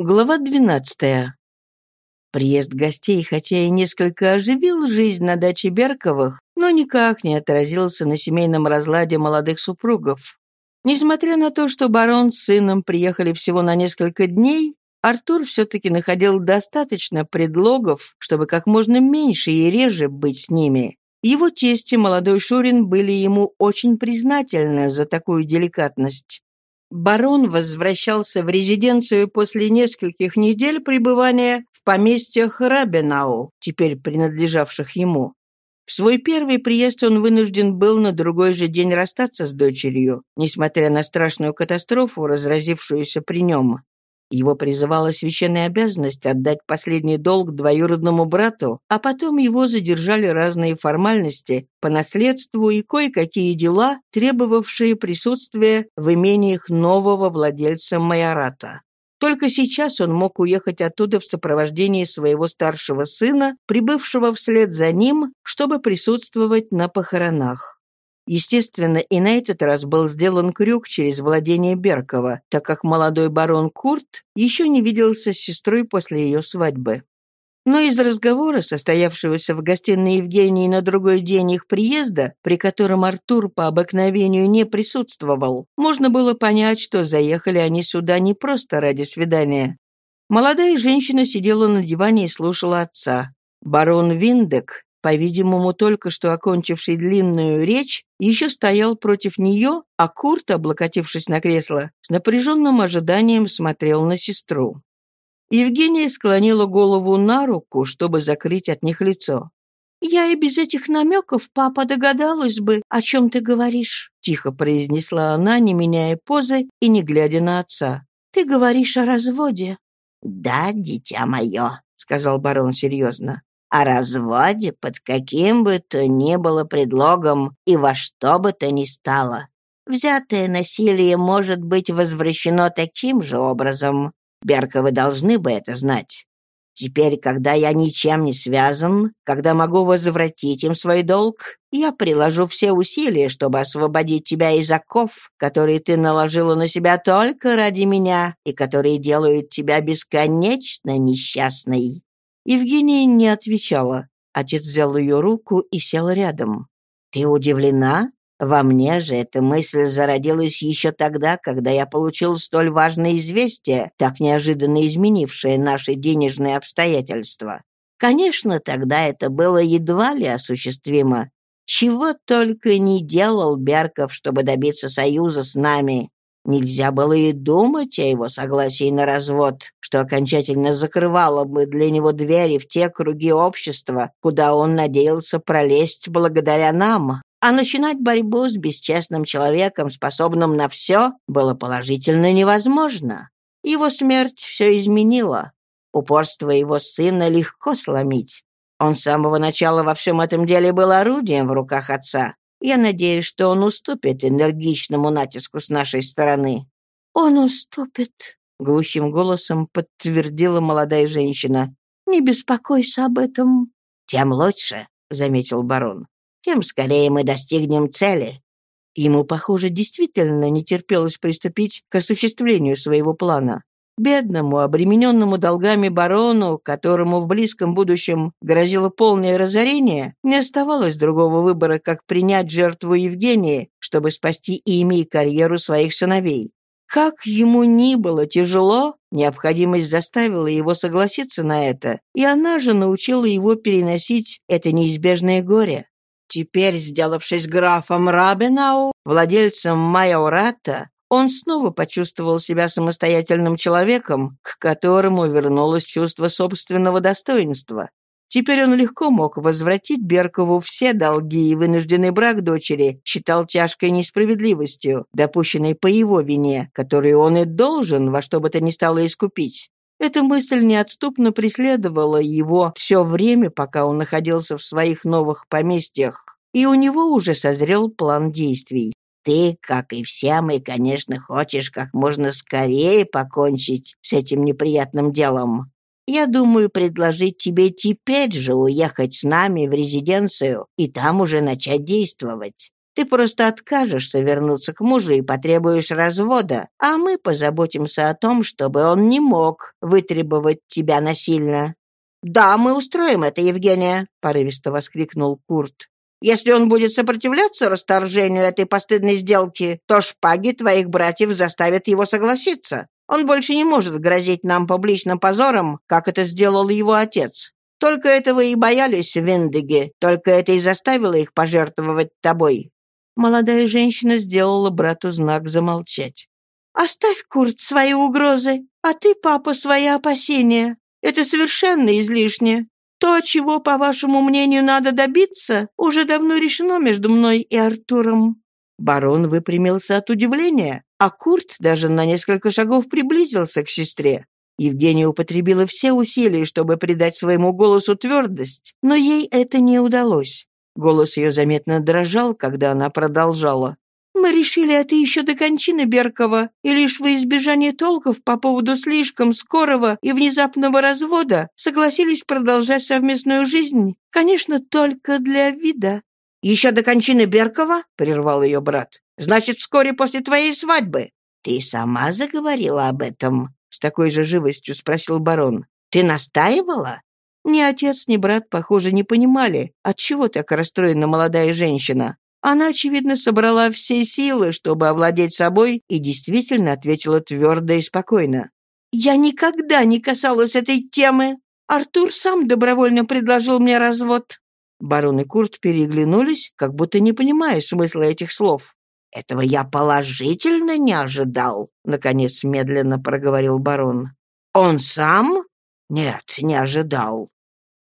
Глава 12. Приезд гостей, хотя и несколько оживил жизнь на даче Берковых, но никак не отразился на семейном разладе молодых супругов. Несмотря на то, что барон с сыном приехали всего на несколько дней, Артур все-таки находил достаточно предлогов, чтобы как можно меньше и реже быть с ними. Его тесть молодой Шурин были ему очень признательны за такую деликатность. Барон возвращался в резиденцию после нескольких недель пребывания в поместьях Рабенау, теперь принадлежавших ему. В свой первый приезд он вынужден был на другой же день расстаться с дочерью, несмотря на страшную катастрофу, разразившуюся при нем. Его призывала священная обязанность отдать последний долг двоюродному брату, а потом его задержали разные формальности по наследству и кое-какие дела, требовавшие присутствия в имениях нового владельца майората. Только сейчас он мог уехать оттуда в сопровождении своего старшего сына, прибывшего вслед за ним, чтобы присутствовать на похоронах. Естественно, и на этот раз был сделан крюк через владение Беркова, так как молодой барон Курт еще не виделся с сестрой после ее свадьбы. Но из разговора, состоявшегося в гостиной Евгении на другой день их приезда, при котором Артур по обыкновению не присутствовал, можно было понять, что заехали они сюда не просто ради свидания. Молодая женщина сидела на диване и слушала отца. Барон Виндек, по-видимому, только что окончивший длинную речь, еще стоял против нее, а Курт, облокотившись на кресло, с напряженным ожиданием смотрел на сестру. Евгения склонила голову на руку, чтобы закрыть от них лицо. «Я и без этих намеков, папа, догадалась бы, о чем ты говоришь», тихо произнесла она, не меняя позы и не глядя на отца. «Ты говоришь о разводе». «Да, дитя мое», — сказал барон серьезно о разводе под каким бы то ни было предлогом и во что бы то ни стало. Взятое насилие может быть возвращено таким же образом. Берковы должны бы это знать. Теперь, когда я ничем не связан, когда могу возвратить им свой долг, я приложу все усилия, чтобы освободить тебя из оков, которые ты наложила на себя только ради меня и которые делают тебя бесконечно несчастной. Евгения не отвечала. Отец взял ее руку и сел рядом. «Ты удивлена? Во мне же эта мысль зародилась еще тогда, когда я получил столь важное известие, так неожиданно изменившее наши денежные обстоятельства. Конечно, тогда это было едва ли осуществимо. Чего только не делал Берков, чтобы добиться союза с нами. Нельзя было и думать о его согласии на развод, что окончательно закрывало бы для него двери в те круги общества, куда он надеялся пролезть благодаря нам. А начинать борьбу с бесчестным человеком, способным на все, было положительно невозможно. Его смерть все изменила. Упорство его сына легко сломить. Он с самого начала во всем этом деле был орудием в руках отца. Я надеюсь, что он уступит энергичному натиску с нашей стороны». «Он уступит», — глухим голосом подтвердила молодая женщина. «Не беспокойся об этом». «Тем лучше», — заметил барон. «Тем скорее мы достигнем цели». Ему, похоже, действительно не терпелось приступить к осуществлению своего плана. Бедному, обремененному долгами барону, которому в близком будущем грозило полное разорение, не оставалось другого выбора, как принять жертву Евгении, чтобы спасти имя и карьеру своих сыновей. Как ему ни было тяжело, необходимость заставила его согласиться на это, и она же научила его переносить это неизбежное горе. Теперь, сделавшись графом Рабенау, владельцем майората, он снова почувствовал себя самостоятельным человеком, к которому вернулось чувство собственного достоинства. Теперь он легко мог возвратить Беркову все долги, и вынужденный брак дочери считал тяжкой несправедливостью, допущенной по его вине, которую он и должен во что бы то ни стало искупить. Эта мысль неотступно преследовала его все время, пока он находился в своих новых поместьях, и у него уже созрел план действий. Ты, как и все мы, конечно, хочешь как можно скорее покончить с этим неприятным делом. Я думаю предложить тебе теперь же уехать с нами в резиденцию и там уже начать действовать. Ты просто откажешься вернуться к мужу и потребуешь развода, а мы позаботимся о том, чтобы он не мог вытребовать тебя насильно». «Да, мы устроим это, Евгения», — порывисто воскликнул Курт. «Если он будет сопротивляться расторжению этой постыдной сделки, то шпаги твоих братьев заставят его согласиться. Он больше не может грозить нам публичным позором, как это сделал его отец. Только этого и боялись Виндеги, только это и заставило их пожертвовать тобой. Молодая женщина сделала брату знак замолчать. «Оставь, Курт, свои угрозы, а ты, папа, свои опасения. Это совершенно излишне. То, чего, по вашему мнению, надо добиться, уже давно решено между мной и Артуром». Барон выпрямился от удивления, а Курт даже на несколько шагов приблизился к сестре. Евгения употребила все усилия, чтобы придать своему голосу твердость, но ей это не удалось. Голос ее заметно дрожал, когда она продолжала. «Мы решили это еще до кончины Беркова, и лишь во избежание толков по поводу слишком скорого и внезапного развода согласились продолжать совместную жизнь, конечно, только для вида». «Еще до кончины Беркова?» — прервал ее брат. «Значит, вскоре после твоей свадьбы». «Ты сама заговорила об этом?» — с такой же живостью спросил барон. «Ты настаивала?» Ни отец, ни брат, похоже, не понимали, отчего так расстроена молодая женщина. Она, очевидно, собрала все силы, чтобы овладеть собой, и действительно ответила твердо и спокойно. «Я никогда не касалась этой темы. Артур сам добровольно предложил мне развод». Барон и Курт переглянулись, как будто не понимая смысла этих слов. «Этого я положительно не ожидал», — наконец медленно проговорил барон. «Он сам?» «Нет, не ожидал».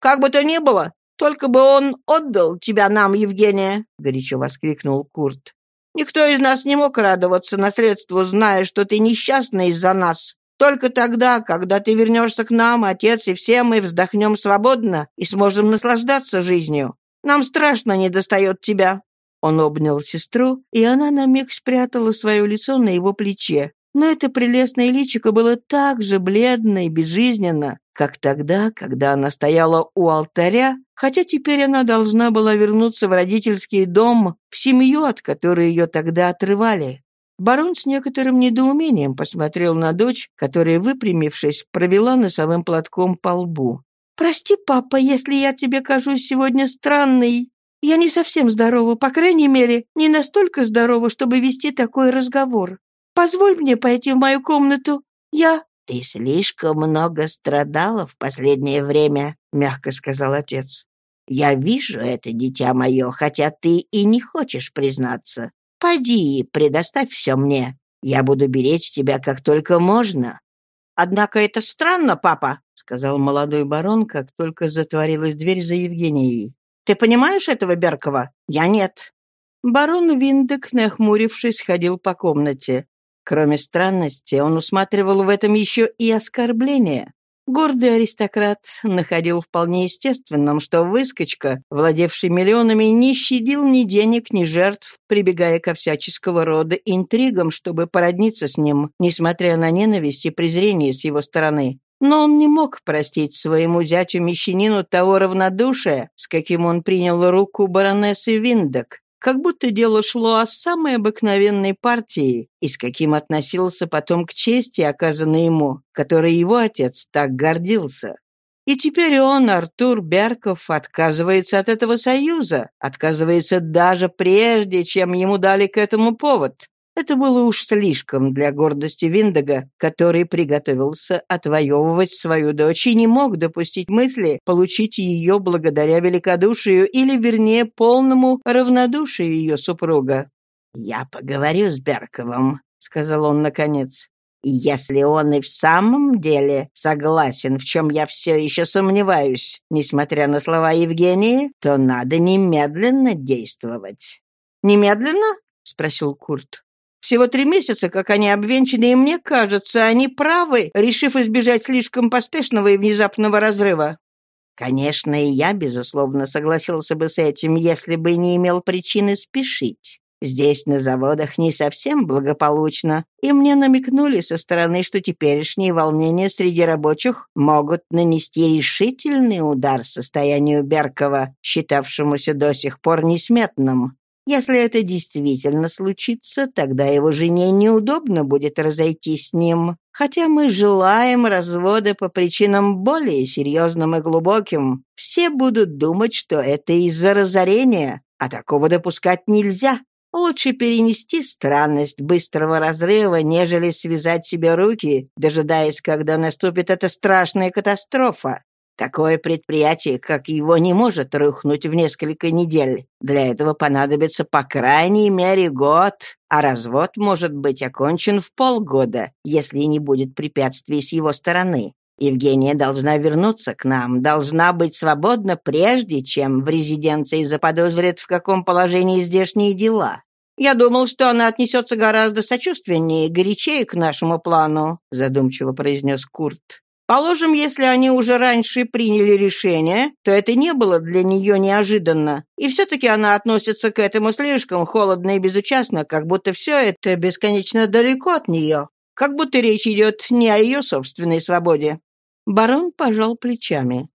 «Как бы то ни было, только бы он отдал тебя нам, Евгения!» — горячо воскликнул Курт. «Никто из нас не мог радоваться наследству, зная, что ты несчастна из-за нас. Только тогда, когда ты вернешься к нам, отец и все мы вздохнем свободно и сможем наслаждаться жизнью. Нам страшно не достает тебя». Он обнял сестру, и она на миг спрятала свое лицо на его плече. Но это прелестное личико было так же бледно и безжизненно, как тогда, когда она стояла у алтаря, хотя теперь она должна была вернуться в родительский дом, в семью, от которой ее тогда отрывали. Барон с некоторым недоумением посмотрел на дочь, которая, выпрямившись, провела носовым платком по лбу. «Прости, папа, если я тебе кажусь сегодня странной. Я не совсем здорова, по крайней мере, не настолько здорова, чтобы вести такой разговор. Позволь мне пойти в мою комнату. Я...» «Ты слишком много страдала в последнее время», — мягко сказал отец. «Я вижу это, дитя мое, хотя ты и не хочешь признаться. Пойди и предоставь все мне. Я буду беречь тебя как только можно». «Однако это странно, папа», — сказал молодой барон, как только затворилась дверь за Евгенией. «Ты понимаешь этого Беркова? Я нет». Барон Виндек, нахмурившись, ходил по комнате. Кроме странности, он усматривал в этом еще и оскорбление. Гордый аристократ находил вполне естественным, что выскочка, владевший миллионами, не щадил ни денег, ни жертв, прибегая ко всяческого рода интригам, чтобы породниться с ним, несмотря на ненависть и презрение с его стороны. Но он не мог простить своему зятю-мещанину того равнодушия, с каким он принял руку баронессы Виндок, как будто дело шло о самой обыкновенной партии, и с каким относился потом к чести, оказанной ему, которой его отец так гордился. И теперь он, Артур Берков, отказывается от этого союза, отказывается даже прежде, чем ему дали к этому повод. Это было уж слишком для гордости Виндага, который приготовился отвоевывать свою дочь и не мог допустить мысли получить ее благодаря великодушию или, вернее, полному равнодушию ее супруга. «Я поговорю с Берковым», — сказал он наконец. «И если он и в самом деле согласен, в чем я все еще сомневаюсь, несмотря на слова Евгении, то надо немедленно действовать». «Немедленно?» — спросил Курт. Всего три месяца, как они обвенчаны, и мне кажется, они правы, решив избежать слишком поспешного и внезапного разрыва. Конечно, и я, безусловно, согласился бы с этим, если бы не имел причины спешить. Здесь, на заводах, не совсем благополучно, и мне намекнули со стороны, что теперешние волнения среди рабочих могут нанести решительный удар состоянию Беркова, считавшемуся до сих пор несметным. Если это действительно случится, тогда его жене неудобно будет разойтись с ним. Хотя мы желаем развода по причинам более серьезным и глубоким, все будут думать, что это из-за разорения, а такого допускать нельзя. Лучше перенести странность быстрого разрыва, нежели связать себе руки, дожидаясь, когда наступит эта страшная катастрофа. Такое предприятие, как его, не может рухнуть в несколько недель. Для этого понадобится по крайней мере год, а развод может быть окончен в полгода, если не будет препятствий с его стороны. Евгения должна вернуться к нам, должна быть свободна прежде, чем в резиденции заподозрят, в каком положении здешние дела. Я думал, что она отнесется гораздо сочувственнее и горячее к нашему плану», задумчиво произнес Курт. Положим, если они уже раньше приняли решение, то это не было для нее неожиданно. И все-таки она относится к этому слишком холодно и безучастно, как будто все это бесконечно далеко от нее. Как будто речь идет не о ее собственной свободе. Барон пожал плечами.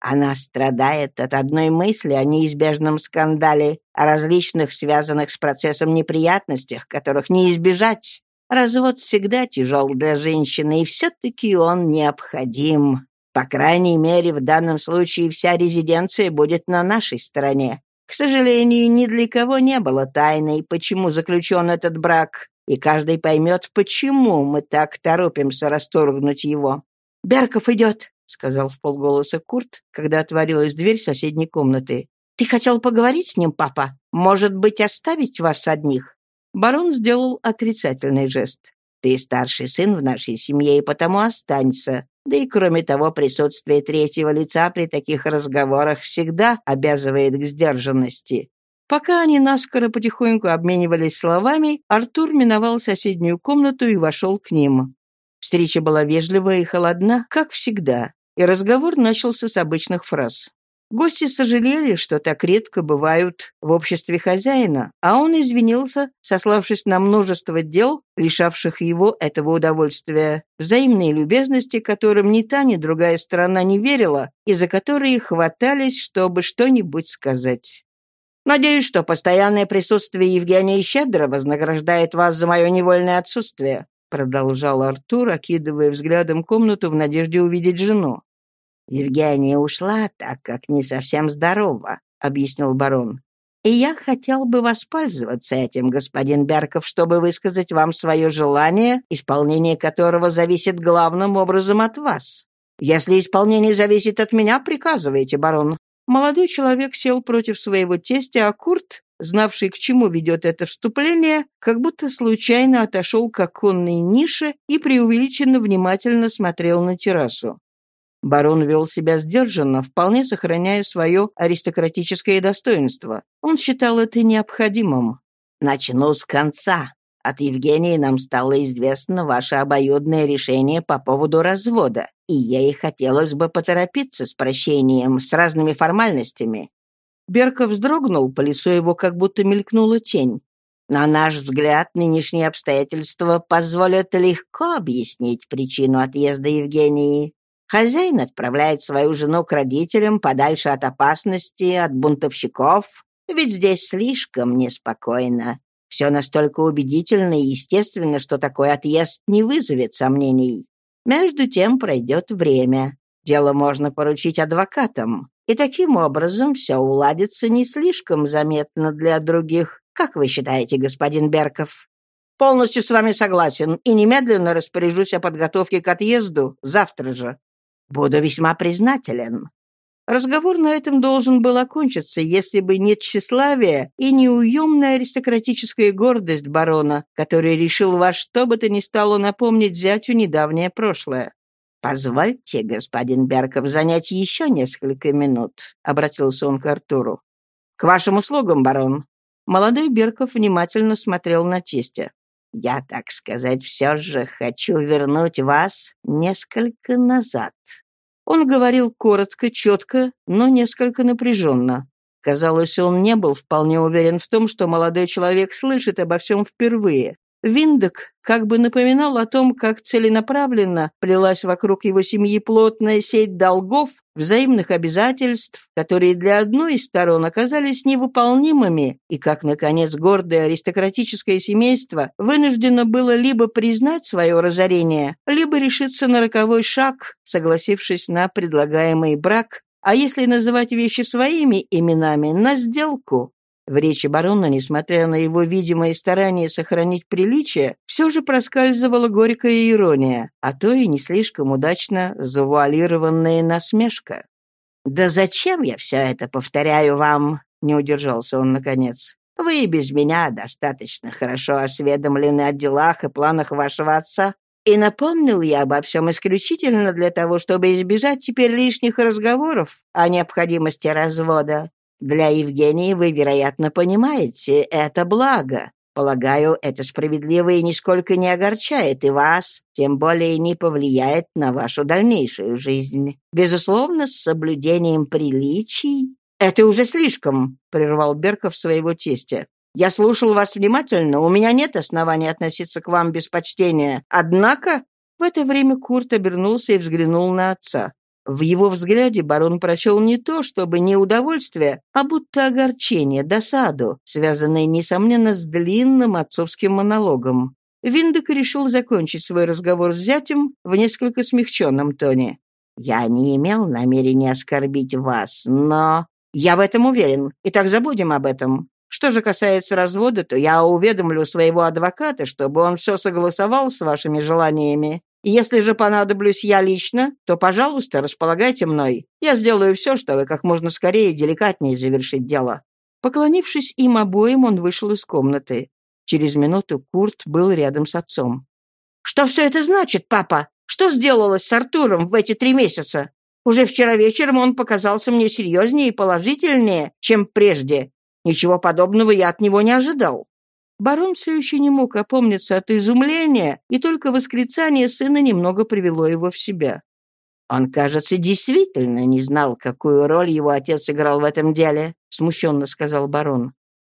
Она страдает от одной мысли о неизбежном скандале, о различных связанных с процессом неприятностях, которых не избежать. Развод всегда тяжел для женщины, и все-таки он необходим. По крайней мере, в данном случае вся резиденция будет на нашей стороне. К сожалению, ни для кого не было тайной, почему заключен этот брак, и каждый поймет, почему мы так торопимся расторгнуть его. «Берков идет», — сказал в полголоса Курт, когда отворилась дверь соседней комнаты. «Ты хотел поговорить с ним, папа? Может быть, оставить вас одних?» Барон сделал отрицательный жест. «Ты старший сын в нашей семье, и потому останься. Да и кроме того, присутствие третьего лица при таких разговорах всегда обязывает к сдержанности». Пока они наскоро потихоньку обменивались словами, Артур миновал соседнюю комнату и вошел к ним. Встреча была вежливая и холодна, как всегда, и разговор начался с обычных фраз. Гости сожалели, что так редко бывают в обществе хозяина, а он извинился, сославшись на множество дел, лишавших его этого удовольствия, взаимные любезности, которым ни та, ни другая сторона не верила, и за которые хватались, чтобы что-нибудь сказать. «Надеюсь, что постоянное присутствие Евгения щедро вознаграждает вас за мое невольное отсутствие», продолжал Артур, окидывая взглядом комнату в надежде увидеть жену. «Евгения ушла, так как не совсем здорова», — объяснил барон. «И я хотел бы воспользоваться этим, господин Берков, чтобы высказать вам свое желание, исполнение которого зависит главным образом от вас. Если исполнение зависит от меня, приказывайте, барон». Молодой человек сел против своего тестя, а Курт, знавший, к чему ведет это вступление, как будто случайно отошел к оконной нише и преувеличенно внимательно смотрел на террасу. Барон вел себя сдержанно, вполне сохраняя свое аристократическое достоинство. Он считал это необходимым. «Начну с конца. От Евгении нам стало известно ваше обоюдное решение по поводу развода, и ей хотелось бы поторопиться с прощением, с разными формальностями». Берка вздрогнул, по лицу его как будто мелькнула тень. На наш взгляд, нынешние обстоятельства позволят легко объяснить причину отъезда Евгении. Хозяин отправляет свою жену к родителям подальше от опасности, от бунтовщиков, ведь здесь слишком неспокойно. Все настолько убедительно и естественно, что такой отъезд не вызовет сомнений. Между тем пройдет время. Дело можно поручить адвокатам. И таким образом все уладится не слишком заметно для других. Как вы считаете, господин Берков? Полностью с вами согласен и немедленно распоряжусь о подготовке к отъезду завтра же. Буду весьма признателен». Разговор на этом должен был окончиться, если бы не тщеславие и неуемная аристократическая гордость барона, который решил во что бы то ни стало напомнить зятю недавнее прошлое. «Позвольте, господин Берков, занять еще несколько минут», — обратился он к Артуру. «К вашим услугам, барон». Молодой Берков внимательно смотрел на тестя. Я, так сказать, все же хочу вернуть вас несколько назад». Он говорил коротко, четко, но несколько напряженно. Казалось, он не был вполне уверен в том, что молодой человек слышит обо всем впервые. Виндек как бы напоминал о том, как целенаправленно плелась вокруг его семьи плотная сеть долгов, взаимных обязательств, которые для одной из сторон оказались невыполнимыми, и как, наконец, гордое аристократическое семейство вынуждено было либо признать свое разорение, либо решиться на роковой шаг, согласившись на предлагаемый брак, а если называть вещи своими именами, на сделку. В речи барона, несмотря на его видимые старания сохранить приличие, все же проскальзывала горькая ирония, а то и не слишком удачно завуалированная насмешка. «Да зачем я все это повторяю вам?» — не удержался он наконец. «Вы и без меня достаточно хорошо осведомлены о делах и планах вашего отца. И напомнил я обо всем исключительно для того, чтобы избежать теперь лишних разговоров о необходимости развода. Для Евгении вы, вероятно, понимаете, это благо. Полагаю, это справедливо и нисколько не огорчает и вас, тем более не повлияет на вашу дальнейшую жизнь. Безусловно, с соблюдением приличий. Это уже слишком, прервал Берков своего тестя. Я слушал вас внимательно, у меня нет оснований относиться к вам без почтения. Однако в это время Курт обернулся и взглянул на отца. В его взгляде барон прочел не то, чтобы не удовольствие, а будто огорчение, досаду, связанное, несомненно, с длинным отцовским монологом. Виндек решил закончить свой разговор с зятем в несколько смягченном тоне. «Я не имел намерения оскорбить вас, но...» «Я в этом уверен. Итак, забудем об этом. Что же касается развода, то я уведомлю своего адвоката, чтобы он все согласовал с вашими желаниями. Если же понадоблюсь я лично, то, пожалуйста, располагайте мной. Я сделаю все, чтобы как можно скорее и деликатнее завершить дело». Поклонившись им обоим, он вышел из комнаты. Через минуту Курт был рядом с отцом. «Что все это значит, папа? Что сделалось с Артуром в эти три месяца? Уже вчера вечером он показался мне серьезнее и положительнее, чем прежде. Ничего подобного я от него не ожидал». Барон все еще не мог опомниться от изумления, и только восклицание сына немного привело его в себя. «Он, кажется, действительно не знал, какую роль его отец играл в этом деле», — смущенно сказал барон.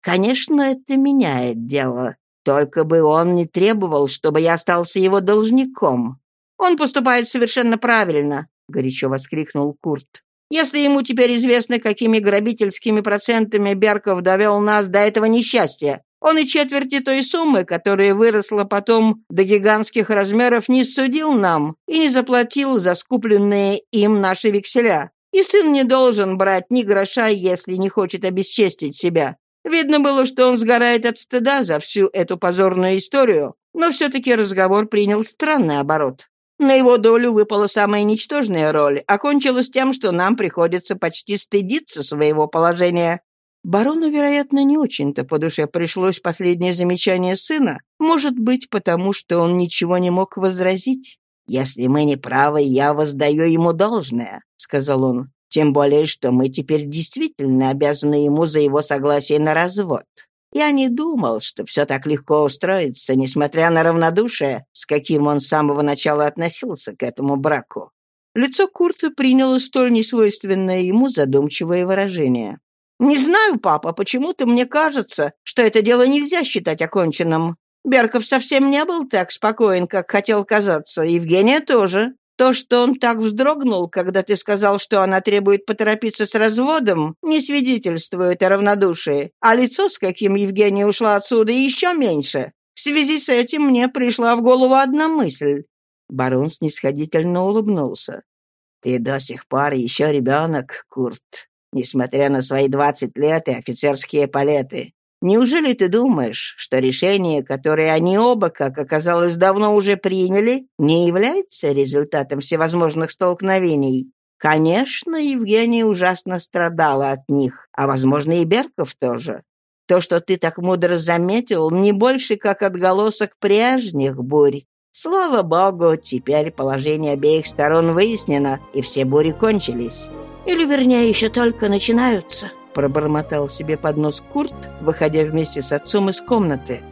«Конечно, это меняет дело. Только бы он не требовал, чтобы я остался его должником». «Он поступает совершенно правильно», — горячо воскликнул Курт. «Если ему теперь известно, какими грабительскими процентами Берков довел нас до этого несчастья, он и четверти той суммы, которая выросла потом до гигантских размеров, не судил нам и не заплатил за скупленные им наши векселя. И сын не должен брать ни гроша, если не хочет обесчестить себя. Видно было, что он сгорает от стыда за всю эту позорную историю, но все-таки разговор принял странный оборот. На его долю выпала самая ничтожная роль, окончилась тем, что нам приходится почти стыдиться своего положения. Барону, вероятно, не очень-то по душе пришлось последнее замечание сына, может быть, потому что он ничего не мог возразить. «Если мы не правы, я воздаю ему должное», — сказал он. «Тем более, что мы теперь действительно обязаны ему за его согласие на развод. Я не думал, что все так легко устроится, несмотря на равнодушие, с каким он с самого начала относился к этому браку». Лицо Курта приняло столь несвойственное ему задумчивое выражение. «Не знаю, папа, почему-то мне кажется, что это дело нельзя считать оконченным. Берков совсем не был так спокоен, как хотел казаться, Евгения тоже. То, что он так вздрогнул, когда ты сказал, что она требует поторопиться с разводом, не свидетельствует о равнодушии, а лицо, с каким Евгения ушла отсюда, еще меньше. В связи с этим мне пришла в голову одна мысль». Барон снисходительно улыбнулся. «Ты до сих пор еще ребенок, Курт несмотря на свои двадцать лет и офицерские палеты. Неужели ты думаешь, что решение, которое они оба, как оказалось, давно уже приняли, не является результатом всевозможных столкновений? Конечно, Евгения ужасно страдала от них, а, возможно, и Берков тоже. То, что ты так мудро заметил, не больше как отголосок прежних бурь. Слава богу, теперь положение обеих сторон выяснено, и все бури кончились. Или, вернее, еще только начинаются», — пробормотал себе под нос Курт, выходя вместе с отцом из комнаты.